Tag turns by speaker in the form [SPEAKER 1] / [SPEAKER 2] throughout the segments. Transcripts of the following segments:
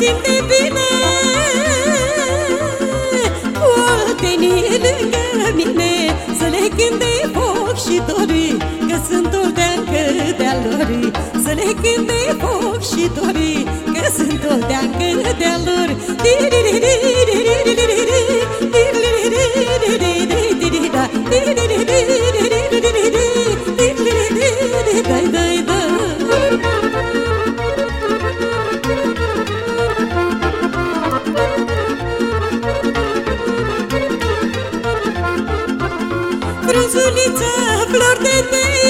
[SPEAKER 1] simte bine. Cu oltenii lângă mine Să le cânte foc și dori Că sunt olteancă de-a lor. Să le cânte foc și dori Că sunt olteancă de-a lor Frunzuliță, flor de tei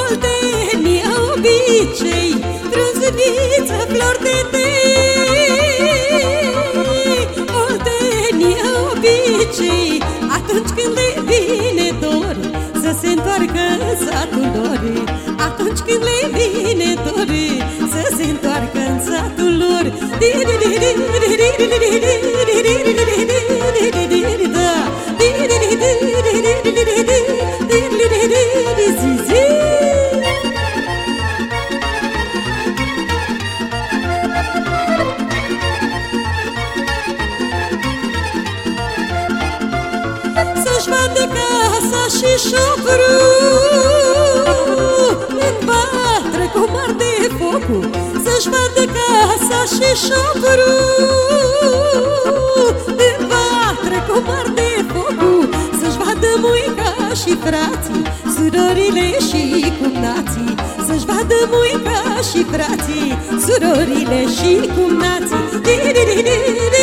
[SPEAKER 1] Oltenia obicei Frunzuliță, flor de tei. Oltenia obicei Atunci când le vine dor Să se întoarcă satul lor Atunci când le vine dor Să se întoarcă în satul lor. Să-și și șofru În vatră cum arde focul Să-și vadă casa și șofru În vatră cum arde focul Să-și vadă muica și frații Surorile și cumnații. Să-și vadă muica și frații Surorile și cumnații. Așa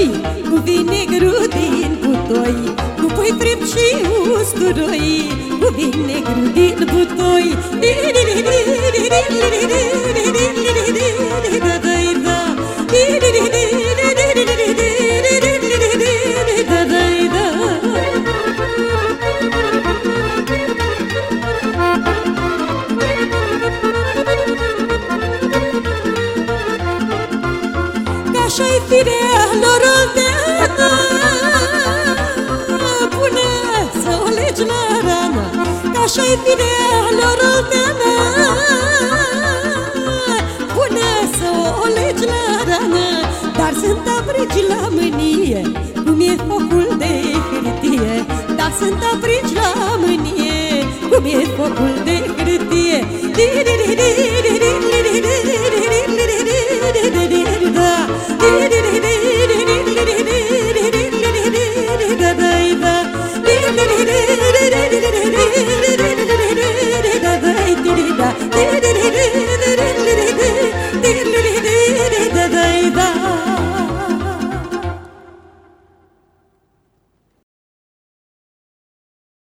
[SPEAKER 1] usturoi Cu vinegru din butoi Cu pui fript și usturoi Cu vinegru din butoi Ca așa-i bine lorul de mea Pune să o legi la rană Dar sunt abrici la mânie Cum e focul de hârtie Dar sunt abrici la mânie Cum e focul de hârtie Di-di-di-di-di-di-di-di-di-di-di-di-di-di-di-di-di-di دديدا